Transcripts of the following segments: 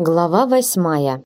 Глава восьмая.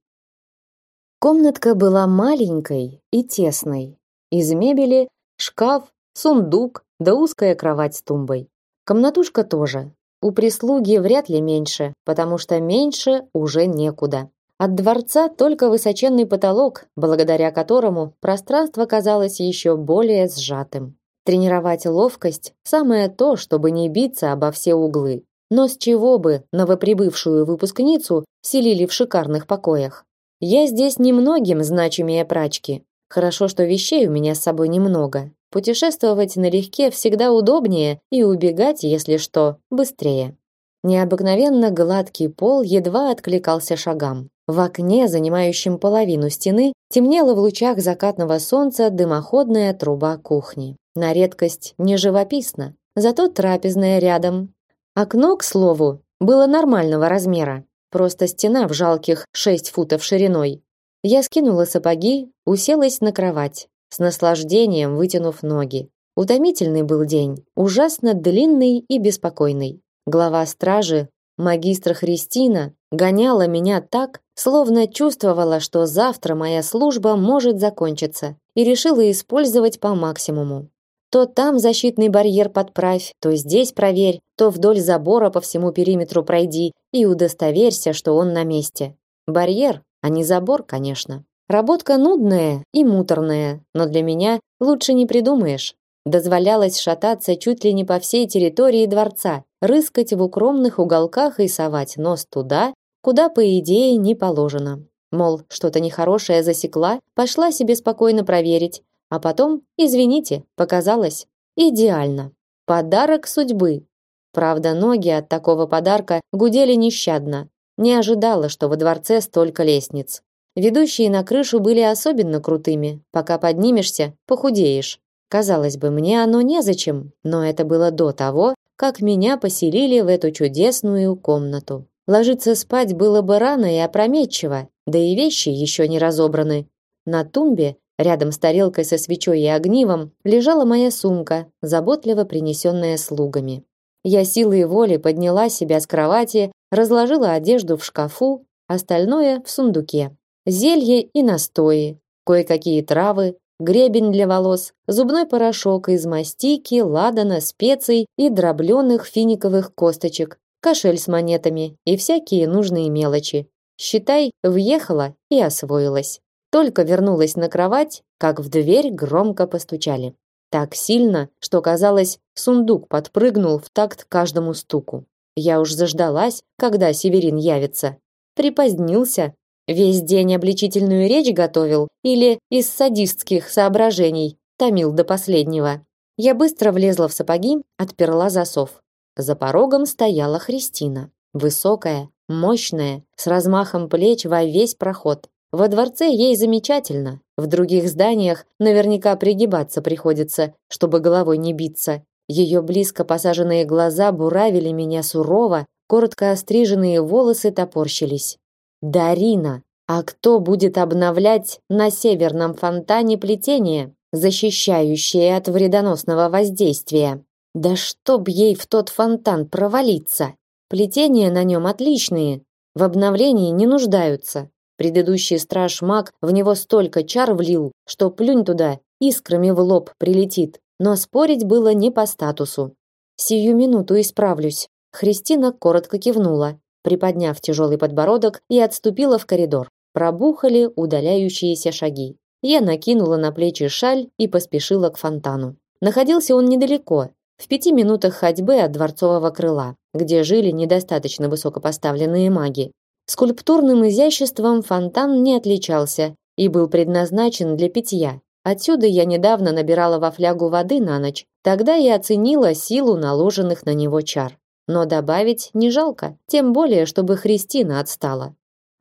Комнатка была маленькой и тесной. Из мебели шкаф, сундук да узкая кровать с тумбой. Комнатушка тоже. У прислуги вряд ли меньше, потому что меньше уже некуда. От дворца только высоченный потолок, благодаря которому пространство казалось еще более сжатым. Тренировать ловкость – самое то, чтобы не биться обо все углы. Но с чего бы новоприбывшую выпускницу селили в шикарных покоях? Я здесь немногим значимее прачки. Хорошо, что вещей у меня с собой немного. Путешествовать налегке всегда удобнее и убегать, если что, быстрее. Необыкновенно гладкий пол едва откликался шагам. В окне, занимающем половину стены, темнела в лучах закатного солнца дымоходная труба кухни. На редкость не живописно, зато трапезная рядом, Окно, к слову, было нормального размера, просто стена в жалких 6 футов шириной. Я скинула сапоги, уселась на кровать, с наслаждением вытянув ноги. Утомительный был день, ужасно длинный и беспокойный. Глава стражи, магистра Христина, гоняла меня так, словно чувствовала, что завтра моя служба может закончиться, и решила использовать по максимуму. То там защитный барьер подправь, то здесь проверь, то вдоль забора по всему периметру пройди и удостоверься, что он на месте. Барьер, а не забор, конечно. Работка нудная и муторная, но для меня лучше не придумаешь. Дозволялось шататься чуть ли не по всей территории дворца, рыскать в укромных уголках и совать нос туда, куда, по идее, не положено. Мол, что-то нехорошее засекла, пошла себе спокойно проверить, а потом, извините, показалось идеально. Подарок судьбы. Правда, ноги от такого подарка гудели нещадно. Не ожидала, что во дворце столько лестниц. Ведущие на крышу были особенно крутыми. Пока поднимешься, похудеешь. Казалось бы, мне оно незачем, но это было до того, как меня поселили в эту чудесную комнату. Ложиться спать было бы рано и опрометчиво, да и вещи еще не разобраны. На тумбе Рядом с тарелкой со свечой и огнивом лежала моя сумка, заботливо принесенная слугами. Я силой воли подняла себя с кровати, разложила одежду в шкафу, остальное в сундуке. Зелье и настои, кое-какие травы, гребень для волос, зубной порошок из мастики, ладана, специй и дробленых финиковых косточек, кошель с монетами и всякие нужные мелочи. Считай, въехала и освоилась. Только вернулась на кровать, как в дверь громко постучали. Так сильно, что казалось, сундук подпрыгнул в такт каждому стуку. Я уж заждалась, когда Северин явится. Припозднился. Весь день обличительную речь готовил или из садистских соображений томил до последнего. Я быстро влезла в сапоги, отперла засов. За порогом стояла Христина, высокая, мощная, с размахом плеч во весь проход. Во дворце ей замечательно, в других зданиях наверняка пригибаться приходится, чтобы головой не биться. Ее близко посаженные глаза буравили меня сурово, коротко остриженные волосы топорщились. Дарина, а кто будет обновлять на северном фонтане плетение, защищающее от вредоносного воздействия? Да чтоб ей в тот фонтан провалиться. Плетения на нем отличные, в обновлении не нуждаются. Предыдущий страж-маг в него столько чар влил, что плюнь туда, искрами в лоб прилетит. Но спорить было не по статусу. Сию минуту исправлюсь. Христина коротко кивнула, приподняв тяжелый подбородок и отступила в коридор. Пробухали удаляющиеся шаги. Я накинула на плечи шаль и поспешила к фонтану. Находился он недалеко, в пяти минутах ходьбы от дворцового крыла, где жили недостаточно высокопоставленные маги. Скульптурным изяществом фонтан не отличался и был предназначен для питья. Отсюда я недавно набирала во флягу воды на ночь. Тогда я оценила силу наложенных на него чар. Но добавить не жалко, тем более, чтобы Христина отстала.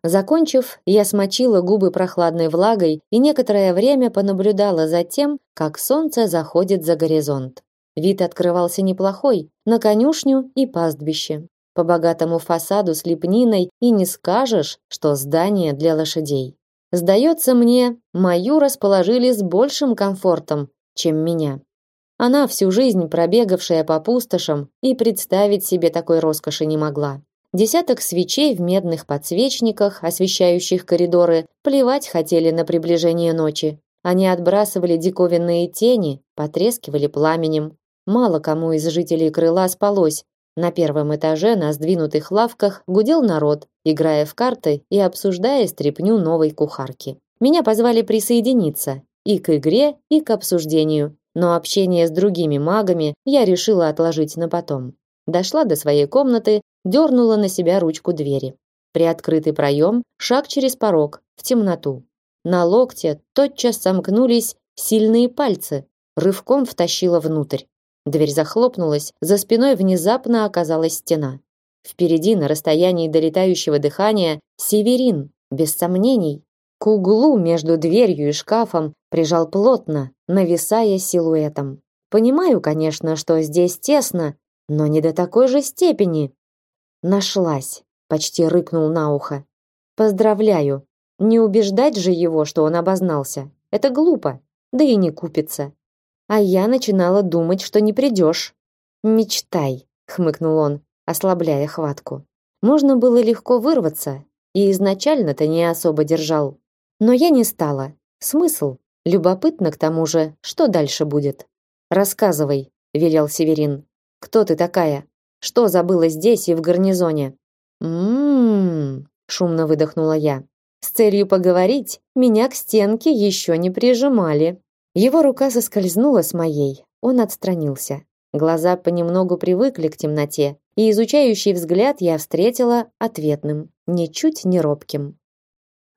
Закончив, я смочила губы прохладной влагой и некоторое время понаблюдала за тем, как солнце заходит за горизонт. Вид открывался неплохой, на конюшню и пастбище. По богатому фасаду с лепниной и не скажешь, что здание для лошадей. Сдается мне, мою расположили с большим комфортом, чем меня. Она всю жизнь пробегавшая по пустошам и представить себе такой роскоши не могла. десяток свечей в медных подсвечниках, освещающих коридоры, плевать хотели на приближение ночи. Они отбрасывали диковинные тени, потрескивали пламенем. Мало кому из жителей крыла спалось. На первом этаже на сдвинутых лавках гудел народ, играя в карты и обсуждая стряпню новой кухарки. Меня позвали присоединиться и к игре, и к обсуждению, но общение с другими магами я решила отложить на потом. Дошла до своей комнаты, дернула на себя ручку двери. Приоткрытый проем, шаг через порог, в темноту. На локте тотчас сомкнулись сильные пальцы, рывком втащила внутрь. Дверь захлопнулась, за спиной внезапно оказалась стена. Впереди, на расстоянии долетающего дыхания, Северин, без сомнений, к углу между дверью и шкафом прижал плотно, нависая силуэтом. Понимаю, конечно, что здесь тесно, но не до такой же степени. Нашлась, почти рыкнул на ухо. Поздравляю. Не убеждать же его, что он обознался. Это глупо. Да и не купится. А я начинала думать, что не придешь. Мечтай, хмыкнул он, ослабляя хватку. Можно было легко вырваться, и изначально-то не особо держал. Но я не стала. Смысл? Любопытно к тому же, что дальше будет. Рассказывай, велел Северин. Кто ты такая? Что забыла здесь и в гарнизоне? Мм, шумно выдохнула я. С целью поговорить меня к стенке еще не прижимали. Его рука соскользнула с моей. Он отстранился. Глаза понемногу привыкли к темноте, и изучающий взгляд я встретила ответным, ничуть не робким.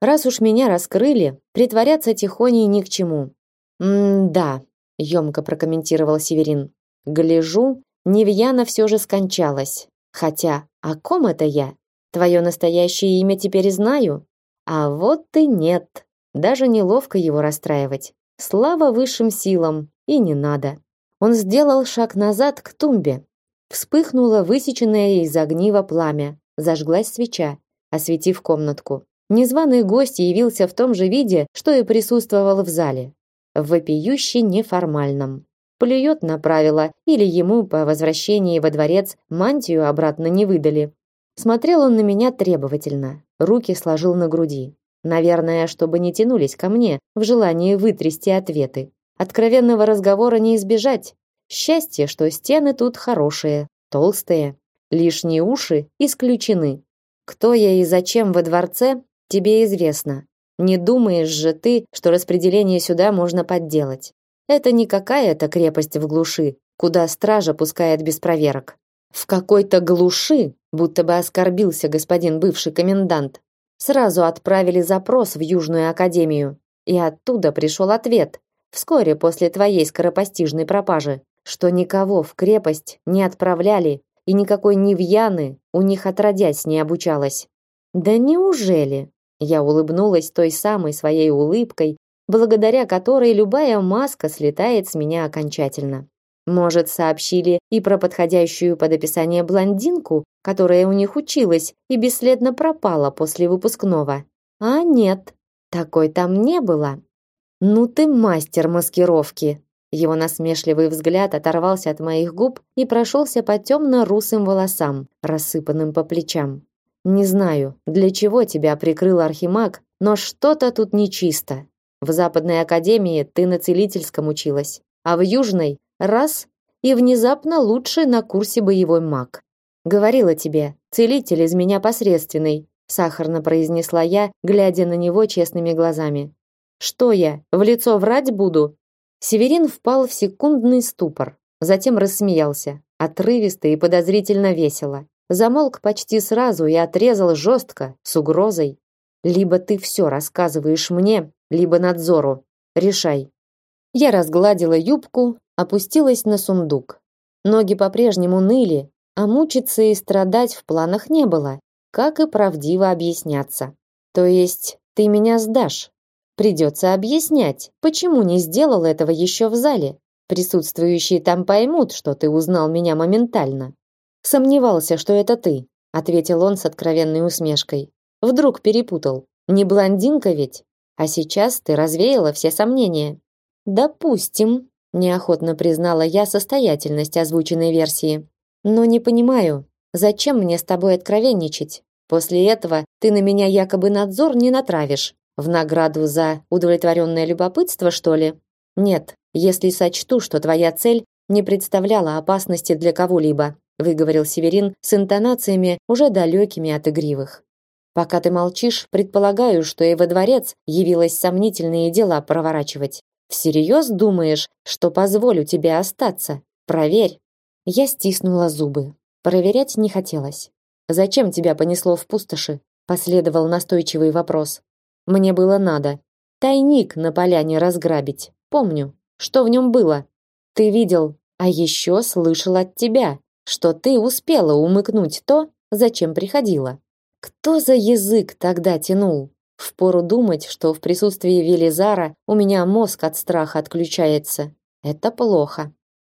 Раз уж меня раскрыли, притворяться тихоней ни к чему. М-да, ёмко прокомментировал Северин. Гляжу, Невьяна все же скончалась. Хотя, о ком это я? Твое настоящее имя теперь знаю. А вот и нет. Даже неловко его расстраивать. Слава высшим силам, и не надо. Он сделал шаг назад к тумбе. Вспыхнуло высеченное из огнива пламя. Зажглась свеча, осветив комнатку. Незваный гость явился в том же виде, что и присутствовал в зале. В вопиюще неформальном. Плюет на правила, или ему по возвращении во дворец мантию обратно не выдали. Смотрел он на меня требовательно, руки сложил на груди. Наверное, чтобы не тянулись ко мне в желании вытрясти ответы. Откровенного разговора не избежать. Счастье, что стены тут хорошие, толстые. Лишние уши исключены. Кто я и зачем во дворце, Тебе известно. Не думаешь же ты, что распределение сюда можно подделать. Это не какая-то крепость в глуши, куда стража пускает без проверок. В какой-то глуши, будто бы оскорбился господин бывший комендант, сразу отправили запрос в Южную академию, и оттуда пришел ответ, вскоре после твоей скоропостижной пропажи, что никого в крепость не отправляли, и никакой Невьяны у них отродясь не обучалась. Да неужели? Я улыбнулась той самой своей улыбкой, благодаря которой любая маска слетает с меня окончательно. Может, сообщили и про подходящую под описание блондинку, которая у них училась и бесследно пропала после выпускного. А нет, такой там не было. Ну ты мастер маскировки. Его насмешливый взгляд оторвался от моих губ и прошелся по темно-русым волосам, рассыпанным по плечам. Не знаю, для чего тебя прикрыл архимаг, но что-то тут нечисто. В Западной академии ты на целительском училась, а в Южной раз и внезапно лучше на курсе боевой маг. Говорила тебе, целитель из меня посредственный, сахарно произнесла я, глядя на него честными глазами. Что я, в лицо врать буду? Северин впал в секундный ступор, затем рассмеялся, отрывисто и подозрительно весело. Замолк почти сразу и отрезал жестко, с угрозой. Либо ты все рассказываешь мне, либо надзору. Решай. Я разгладила юбку, опустилась на сундук. Ноги по-прежнему ныли, а мучиться и страдать в планах не было, как и правдиво объясняться. То есть ты меня сдашь. Придется объяснять, почему не сделал этого еще в зале. Присутствующие там поймут, что ты узнал меня моментально. Сомневался, что это ты, ответил он с откровенной усмешкой. Вдруг перепутал. Не блондинка ведь? А сейчас ты развеяла все сомнения. Допустим, неохотно признала я состоятельность озвученной версии. Но не понимаю, Зачем мне с тобой откровенничать? После этого ты на меня якобы надзор не натравишь. В награду за удовлетворенное любопытство, что ли? Нет, если сочту, что твоя цель не представляла опасности для кого-либо, выговорил Северин с интонациями уже далекими от игривых. Пока ты молчишь, предполагаю, что и во дворец явилось сомнительные дела проворачивать. Всерьез думаешь, что позволю тебе остаться? Проверь. Я стиснула зубы. Проверять не хотелось. Зачем тебя понесло в пустоши? Последовал настойчивый вопрос. Мне было надо. Тайник на поляне разграбить. Помню. Что в нем было? Ты видел, а еще слышал от тебя, что ты успела умыкнуть то, зачем приходила. Кто за язык тогда тянул? Впору думать, что в присутствии Велизара у меня мозг от страха отключается. Это плохо.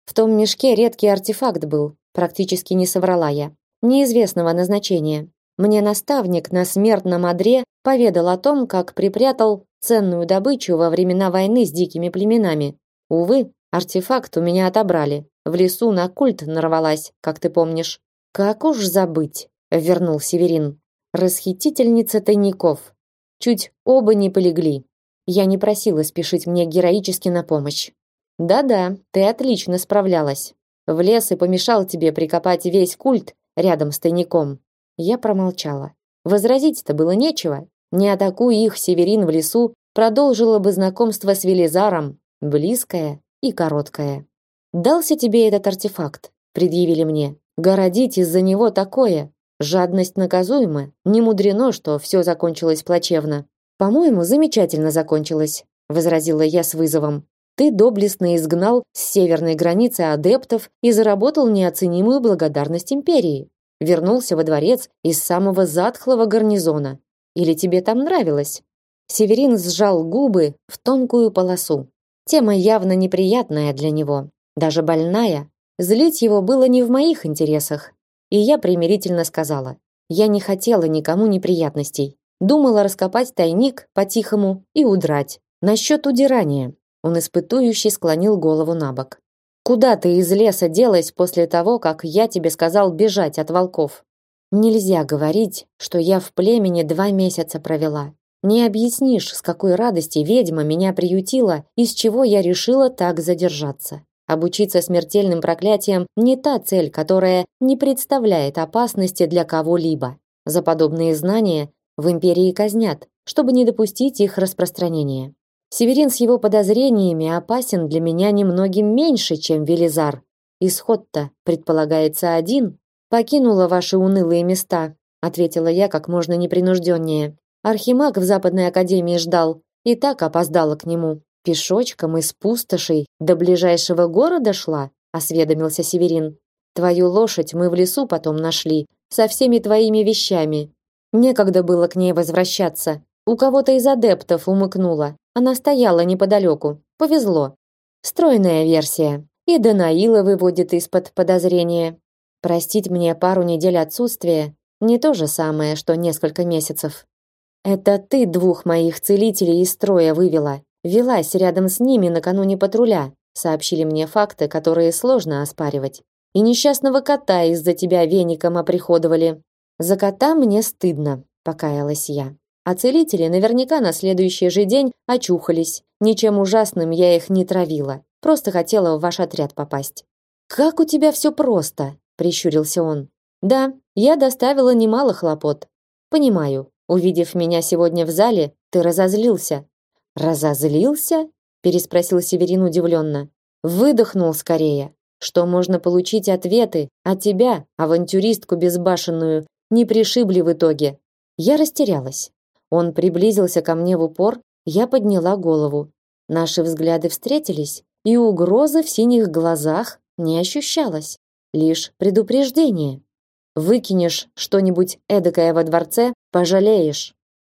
В том мешке редкий артефакт был, практически не соврала я. Неизвестного назначения. Мне наставник на смертном одре поведал о том, как припрятал ценную добычу во времена войны с дикими племенами. Увы, артефакт у меня отобрали. В лесу на культ нарвалась, как ты помнишь. Как уж забыть, вернул Северин. Расхитительница тайников. Чуть оба не полегли. Я не просила спешить мне героически на помощь. Да-да, ты отлично справлялась. В лес и помешал тебе прикопать весь культ рядом с тайником. Я промолчала. Возразить-то было нечего. Не атакуя их Северин в лесу, продолжила бы знакомство с Велизаром, близкое и короткое. Дался тебе этот артефакт, предъявили мне. Городить из-за него такое, Жадность наказуема, не мудрено, что все закончилось плачевно. По-моему, замечательно закончилось, возразила я с вызовом. Ты доблестно изгнал с северной границы адептов и заработал неоценимую благодарность империи. Вернулся во дворец из самого затхлого гарнизона. Или тебе там нравилось? Северин сжал губы в тонкую полосу. Тема явно неприятная для него, даже больная. Злить его было не в моих интересах, и я примирительно сказала: "Я не хотела никому неприятностей. Думала раскопать тайник по-тихому и удрать. Насчет удирания". Он испытующе склонил голову набок. Куда ты из леса делась после того, как я тебе сказал бежать от волков? Нельзя говорить, что я в племени два месяца провела. Не объяснишь, с какой радости ведьма меня приютила и с чего я решила так задержаться. Обучиться смертельным проклятиям не та цель, которая не представляет опасности для кого-либо. За подобные знания в империи казнят, чтобы не допустить их распространения. Северин с его подозрениями опасен для меня немногим меньше, чем Велизар. Исход-то предполагается один. Покинула ваши унылые места, ответила я как можно непринужденнее. Архимаг в Западной академии ждал и так опоздала к нему. Пешочком из пустошей до ближайшего города шла, осведомился Северин. Твою лошадь мы в лесу потом нашли со всеми твоими вещами. Некогда было к ней возвращаться. У кого-то из адептов умыкнула. Она стояла неподалеку. Повезло. Стройная версия. И Данаила выводит из-под подозрения. Простить мне пару недель отсутствия не то же самое, что несколько месяцев. Это ты двух моих целителей из строя вывела велась рядом с ними накануне патруля, сообщили мне факты, которые сложно оспаривать. И несчастного кота из-за тебя веником оприходовали. За кота мне стыдно, покаялась я. А целители наверняка на следующий же день очухались. Ничем ужасным я их не травила. Просто хотела в ваш отряд попасть. Как у тебя все просто, прищурился он. Да, я доставила немало хлопот. Понимаю. Увидев меня сегодня в зале, ты разозлился, Разозлился? переспросил Северин удивленно. Выдохнул скорее, что можно получить ответы, а тебя, авантюристку безбашенную, не пришибли в итоге. Я растерялась. Он приблизился ко мне в упор, я подняла голову. Наши взгляды встретились, и угрозы в синих глазах не ощущалось, лишь предупреждение. Выкинешь что-нибудь эдакое во дворце, пожалеешь.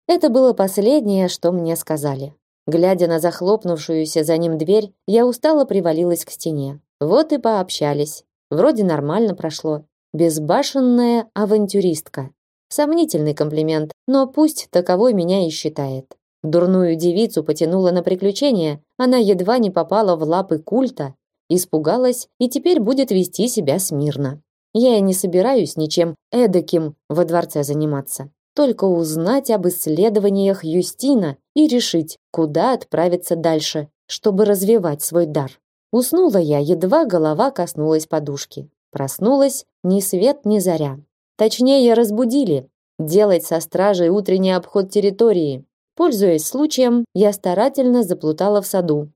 Это было последнее, что мне сказали. Глядя на захлопнувшуюся за ним дверь, я устало привалилась к стене. Вот и пообщались. Вроде нормально прошло. Безбашенная авантюристка. Сомнительный комплимент, но пусть таковой меня и считает. Дурную девицу потянула на приключения, она едва не попала в лапы культа, испугалась и теперь будет вести себя смирно. Я и не собираюсь ничем эдаким во дворце заниматься. Только узнать об исследованиях Юстина и решить, куда отправиться дальше, чтобы развивать свой дар. Уснула я, едва голова коснулась подушки. Проснулась ни свет, ни заря. Точнее, разбудили. Делать со стражей утренний обход территории. Пользуясь случаем, я старательно заплутала в саду.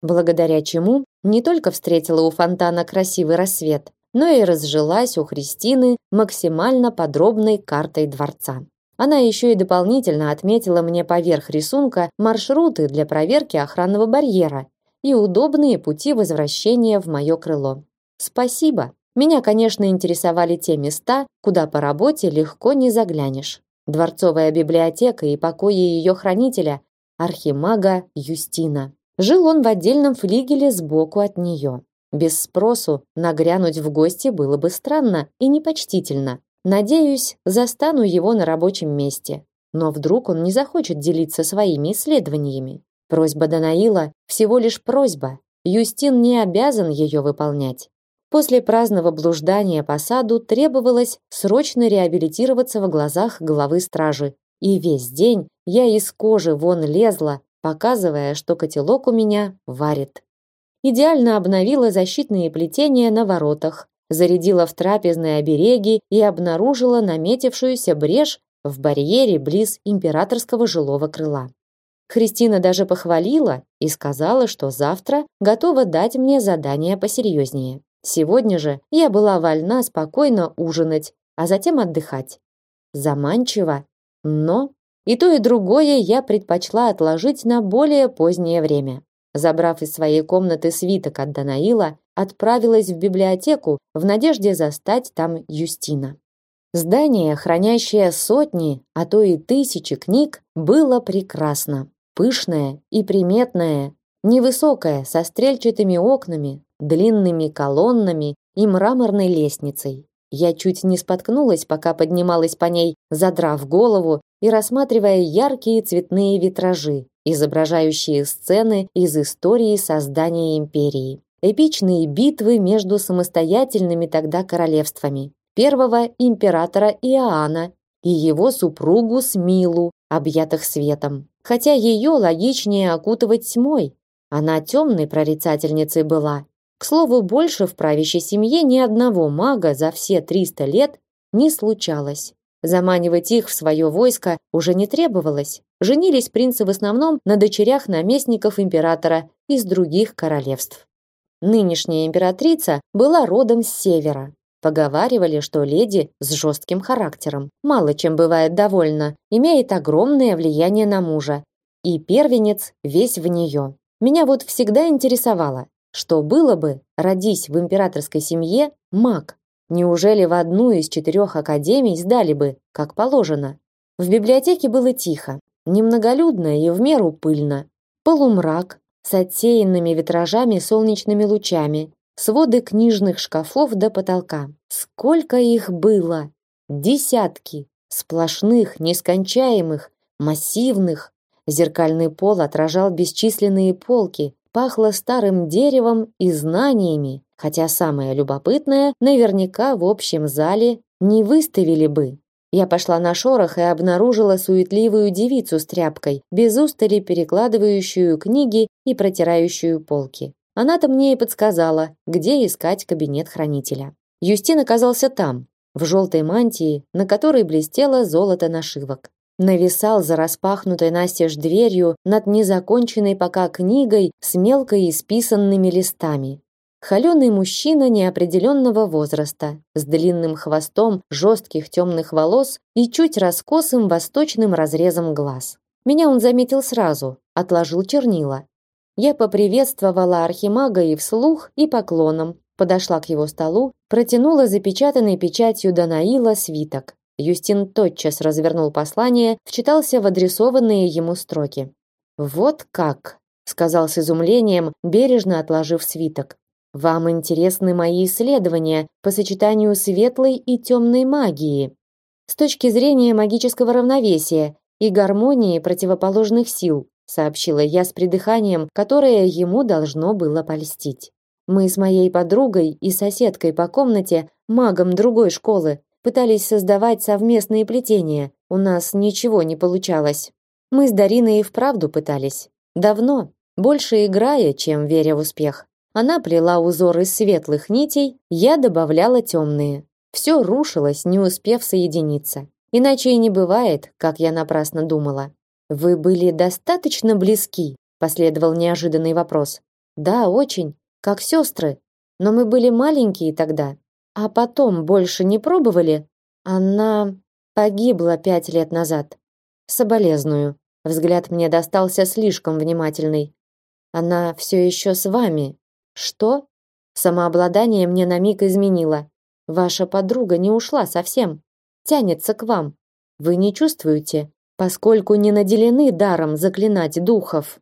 Благодаря чему не только встретила у фонтана красивый рассвет, но и разжилась у Христины максимально подробной картой дворца. Она еще и дополнительно отметила мне поверх рисунка маршруты для проверки охранного барьера и удобные пути возвращения в мое крыло. Спасибо. Меня, конечно, интересовали те места, куда по работе легко не заглянешь. Дворцовая библиотека и покои ее хранителя, архимага Юстина. Жил он в отдельном флигеле сбоку от нее. Без спросу нагрянуть в гости было бы странно и непочтительно. Надеюсь, застану его на рабочем месте. Но вдруг он не захочет делиться своими исследованиями. Просьба Данаила всего лишь просьба. Юстин не обязан ее выполнять. После праздного блуждания по саду требовалось срочно реабилитироваться в глазах главы стражи. И весь день я из кожи вон лезла, показывая, что котелок у меня варит. Идеально обновила защитные плетения на воротах, зарядила в трапезные обереги и обнаружила наметившуюся брешь в барьере близ императорского жилого крыла. Христина даже похвалила и сказала, что завтра готова дать мне задание посерьезнее. Сегодня же я была вольна спокойно ужинать, а затем отдыхать. Заманчиво, но и то, и другое я предпочла отложить на более позднее время. Забрав из своей комнаты свиток от Данаила, отправилась в библиотеку в надежде застать там Юстина. Здание, хранящее сотни, а то и тысячи книг, было прекрасно пышная и приметная, невысокая, со стрельчатыми окнами, длинными колоннами и мраморной лестницей. Я чуть не споткнулась, пока поднималась по ней, задрав голову и рассматривая яркие цветные витражи, изображающие сцены из истории создания империи. Эпичные битвы между самостоятельными тогда королевствами. Первого императора Иоанна и его супругу Смилу, объятых светом хотя ее логичнее окутывать тьмой. Она темной прорицательницей была. К слову, больше в правящей семье ни одного мага за все 300 лет не случалось. Заманивать их в свое войско уже не требовалось. Женились принцы в основном на дочерях наместников императора из других королевств. Нынешняя императрица была родом с севера, Поговаривали, что леди с жестким характером, мало чем бывает довольна, имеет огромное влияние на мужа. И первенец весь в нее. Меня вот всегда интересовало, что было бы, родись в императорской семье, маг. Неужели в одну из четырех академий сдали бы, как положено? В библиотеке было тихо, немноголюдно и в меру пыльно. Полумрак с отсеянными витражами солнечными лучами, своды книжных шкафов до потолка. Сколько их было! Десятки! Сплошных, нескончаемых, массивных. Зеркальный пол отражал бесчисленные полки, пахло старым деревом и знаниями, хотя самое любопытное, наверняка в общем зале не выставили бы. Я пошла на шорох и обнаружила суетливую девицу с тряпкой, без устали перекладывающую книги и протирающую полки. Она-то мне и подсказала, где искать кабинет хранителя. Юстин оказался там, в желтой мантии, на которой блестело золото нашивок. Нависал за распахнутой настежь дверью над незаконченной пока книгой с мелко исписанными листами. Холеный мужчина неопределенного возраста, с длинным хвостом жестких темных волос и чуть раскосым восточным разрезом глаз. Меня он заметил сразу, отложил чернила, я поприветствовала архимага и вслух, и поклоном, подошла к его столу, протянула запечатанный печатью Данаила свиток. Юстин тотчас развернул послание, вчитался в адресованные ему строки. «Вот как!» — сказал с изумлением, бережно отложив свиток. «Вам интересны мои исследования по сочетанию светлой и темной магии. С точки зрения магического равновесия и гармонии противоположных сил сообщила я с придыханием, которое ему должно было польстить. Мы с моей подругой и соседкой по комнате магом другой школы, пытались создавать совместные плетения. У нас ничего не получалось. Мы с Дариной и вправду пытались. Давно, больше играя, чем веря в успех. Она плела узоры из светлых нитей, я добавляла темные. Все рушилось, не успев соединиться. Иначе и не бывает, как я напрасно думала. Вы были достаточно близки, последовал неожиданный вопрос. Да, очень, как сестры. Но мы были маленькие тогда. А потом больше не пробовали? Она погибла пять лет назад. Соболезную. Взгляд мне достался слишком внимательный. Она все еще с вами, что? Самообладание мне на миг изменило. Ваша подруга не ушла совсем. Тянется к вам. Вы не чувствуете, поскольку не наделены даром заклинать духов.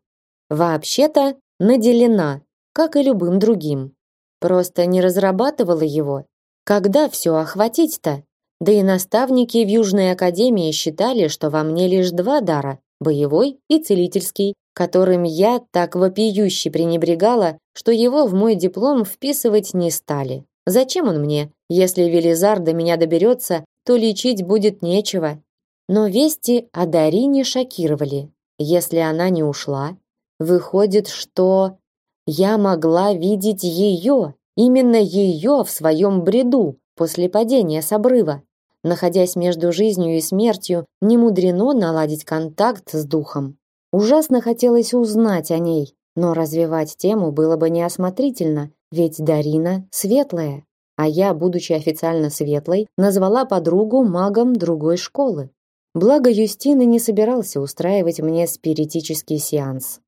Вообще-то наделена, как и любым другим. Просто не разрабатывала его. Когда все охватить-то? Да и наставники в Южной академии считали, что во мне лишь два дара боевой и целительский, которым я так вопиюще пренебрегала, что его в мой диплом вписывать не стали. Зачем он мне? Если Велизар до меня доберется, то лечить будет нечего. Но вести о Дарине шокировали. Если она не ушла, выходит, что я могла видеть ее, именно ее в своем бреду после падения с обрыва. Находясь между жизнью и смертью, не мудрено наладить контакт с духом. Ужасно хотелось узнать о ней, но развивать тему было бы неосмотрительно, ведь Дарина светлая, а я, будучи официально светлой, назвала подругу магом другой школы. Благо Юстины не собирался устраивать мне спиритический сеанс.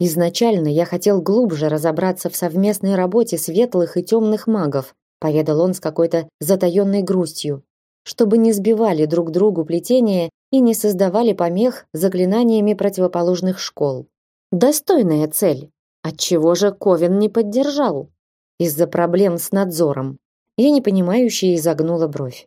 Изначально я хотел глубже разобраться в совместной работе светлых и темных магов, поведал он с какой-то затаенной грустью чтобы не сбивали друг другу плетения и не создавали помех заклинаниями противоположных школ. Достойная цель. Отчего же Ковен не поддержал? Из-за проблем с надзором. Я непонимающе изогнула бровь.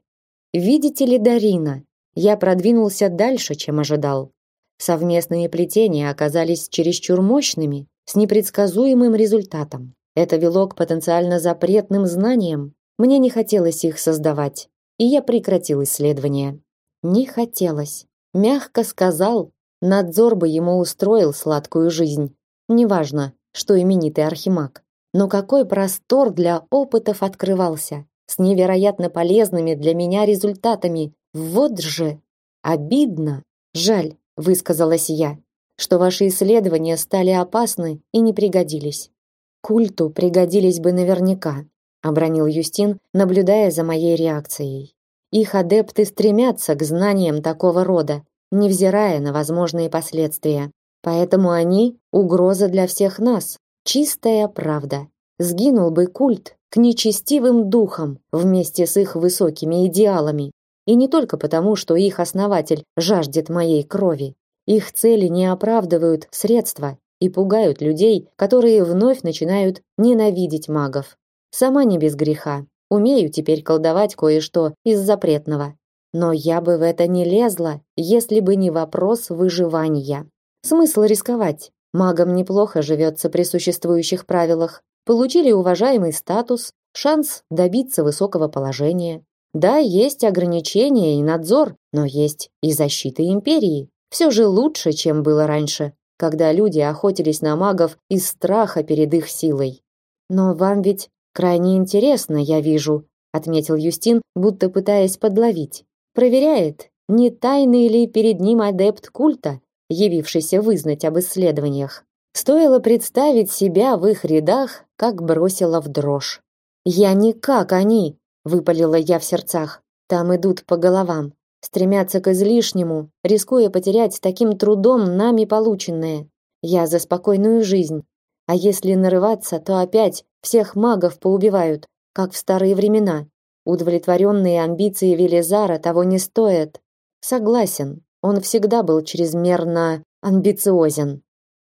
Видите ли, Дарина, я продвинулся дальше, чем ожидал. Совместные плетения оказались чересчур мощными, с непредсказуемым результатом. Это вело к потенциально запретным знаниям. Мне не хотелось их создавать и я прекратил исследование. Не хотелось. Мягко сказал, надзор бы ему устроил сладкую жизнь. Неважно, что именитый архимаг. Но какой простор для опытов открывался, с невероятно полезными для меня результатами. Вот же! Обидно! Жаль, высказалась я, что ваши исследования стали опасны и не пригодились. Культу пригодились бы наверняка обронил Юстин, наблюдая за моей реакцией. Их адепты стремятся к знаниям такого рода, невзирая на возможные последствия. Поэтому они угроза для всех нас. Чистая правда. Сгинул бы культ к нечестивым духам вместе с их высокими идеалами. И не только потому, что их основатель жаждет моей крови. Их цели не оправдывают средства и пугают людей, которые вновь начинают ненавидеть магов. Сама не без греха. Умею теперь колдовать кое-что из запретного. Но я бы в это не лезла, если бы не вопрос выживания. Смысл рисковать? Магам неплохо живется при существующих правилах. Получили уважаемый статус, шанс добиться высокого положения. Да, есть ограничения и надзор, но есть и защита империи. Все же лучше, чем было раньше, когда люди охотились на магов из страха перед их силой. Но вам ведь Крайне интересно, я вижу, отметил Юстин, будто пытаясь подловить. Проверяет, не тайный ли перед ним адепт культа, явившийся вызнать об исследованиях. Стоило представить себя в их рядах, как бросила в дрожь. Я не как они, выпалила я в сердцах. Там идут по головам, стремятся к излишнему, рискуя потерять таким трудом нами полученное. Я за спокойную жизнь. А если нарываться, то опять всех магов поубивают, как в старые времена. Удовлетворенные амбиции Велизара того не стоят. Согласен, он всегда был чрезмерно амбициозен.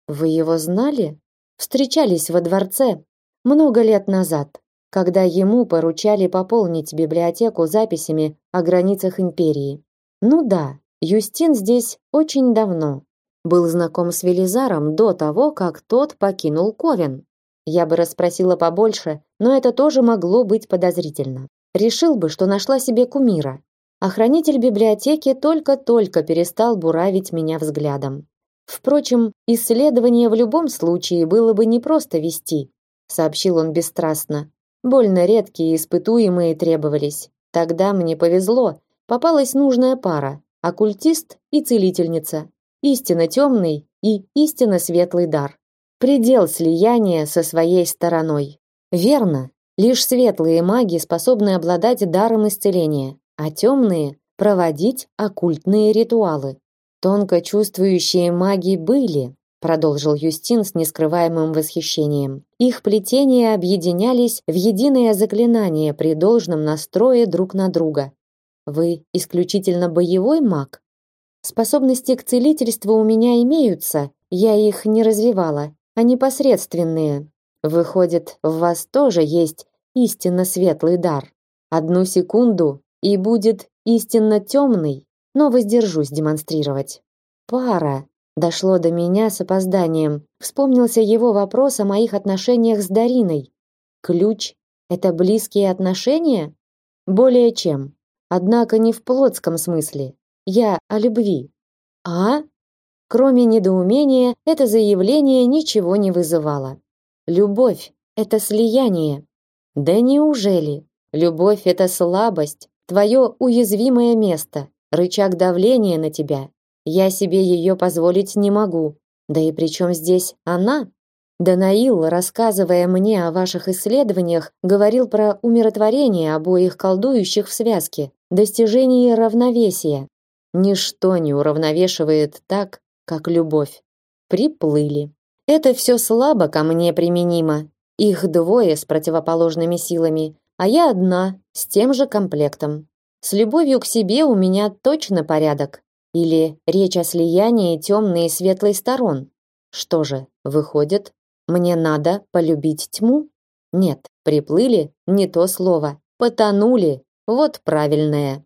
Вы его знали? Встречались во дворце много лет назад, когда ему поручали пополнить библиотеку записями о границах империи. Ну да, Юстин здесь очень давно. Был знаком с Велизаром до того, как тот покинул Ковен. Я бы расспросила побольше, но это тоже могло быть подозрительно. решил бы, что нашла себе кумира. Охранитель библиотеки только-только перестал буравить меня взглядом. Впрочем, исследование в любом случае было бы непросто вести, сообщил он бесстрастно. Больно редкие испытуемые требовались. Тогда мне повезло, попалась нужная пара: оккультист и целительница. Истинно темный и истинно светлый дар. Предел слияния со своей стороной. Верно, лишь светлые маги способны обладать даром исцеления, а темные проводить оккультные ритуалы. Тонко чувствующие маги были, продолжил Юстин с нескрываемым восхищением. Их плетения объединялись в единое заклинание при должном настрое друг на друга. Вы исключительно боевой маг? Способности к целительству у меня имеются, я их не развивала, они посредственные. Выходит, в вас тоже есть истинно светлый дар. Одну секунду и будет истинно темный, но воздержусь демонстрировать. Пара, Дошло до меня с опозданием. Вспомнился его вопрос о моих отношениях с Дариной. Ключ это близкие отношения? Более чем. Однако не в плотском смысле. Я о любви. А? Кроме недоумения, это заявление ничего не вызывало. Любовь это слияние. Да неужели? Любовь это слабость, твое уязвимое место, рычаг давления на тебя, я себе ее позволить не могу. Да и при чем здесь она? Данаил, рассказывая мне о ваших исследованиях, говорил про умиротворение обоих колдующих в связке, достижение равновесия. Ничто не уравновешивает так, как любовь. Приплыли. Это все слабо ко мне применимо. Их двое с противоположными силами, а я одна, с тем же комплектом. С любовью к себе у меня точно порядок. Или речь о слиянии темной и светлой сторон? Что же, выходит, мне надо полюбить тьму? Нет, приплыли не то слово. Потонули. Вот правильное.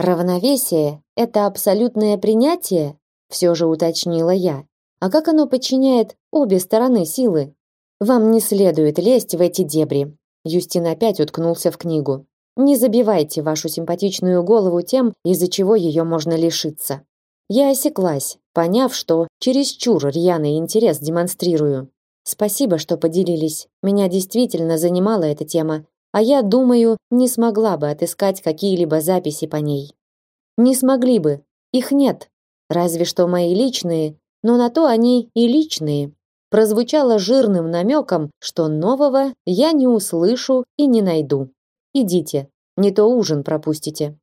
Равновесие это абсолютное принятие, все же уточнила я. А как оно подчиняет обе стороны силы? Вам не следует лезть в эти дебри. Юстин опять уткнулся в книгу. Не забивайте вашу симпатичную голову тем, из-за чего ее можно лишиться. Я осеклась, поняв, что чересчур рьяный интерес демонстрирую. Спасибо, что поделились. Меня действительно занимала эта тема, а я, думаю, не смогла бы отыскать какие-либо записи по ней. Не смогли бы. Их нет. Разве что мои личные, но на то они и личные. Прозвучало жирным намеком, что нового я не услышу и не найду. Идите, не то ужин пропустите.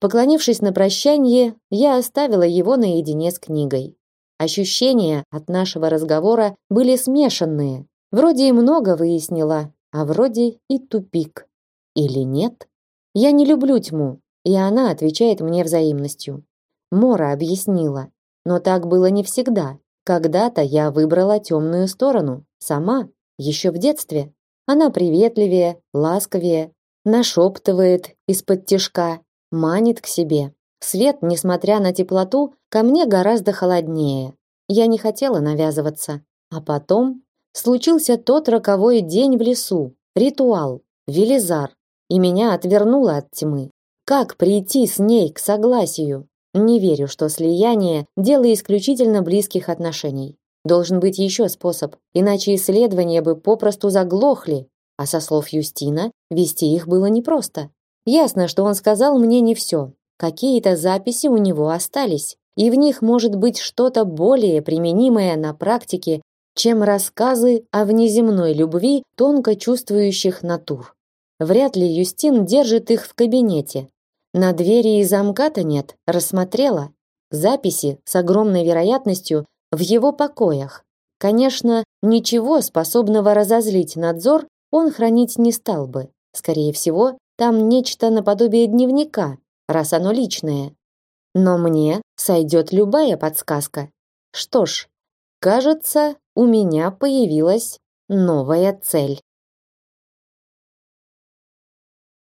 Поклонившись на прощание, я оставила его наедине с книгой. Ощущения от нашего разговора были смешанные. Вроде и много выяснила, а вроде и тупик. Или нет? Я не люблю тьму, и она отвечает мне взаимностью. Мора объяснила, но так было не всегда. Когда-то я выбрала темную сторону, сама, еще в детстве. Она приветливее, ласковее, нашептывает из-под тишка, манит к себе. Свет, несмотря на теплоту, ко мне гораздо холоднее. Я не хотела навязываться. А потом случился тот роковой день в лесу, ритуал, Велизар, и меня отвернуло от тьмы. Как прийти с ней к согласию? Не верю, что слияние – дело исключительно близких отношений. Должен быть еще способ, иначе исследования бы попросту заглохли, а со слов Юстина вести их было непросто. Ясно, что он сказал мне не все. Какие-то записи у него остались, и в них может быть что-то более применимое на практике, чем рассказы о внеземной любви тонко чувствующих натур. Вряд ли Юстин держит их в кабинете. На двери и замка-то нет, рассмотрела. Записи с огромной вероятностью в его покоях. Конечно, ничего способного разозлить надзор он хранить не стал бы. Скорее всего, там нечто наподобие дневника, раз оно личное. Но мне сойдет любая подсказка. Что ж, кажется, у меня появилась новая цель.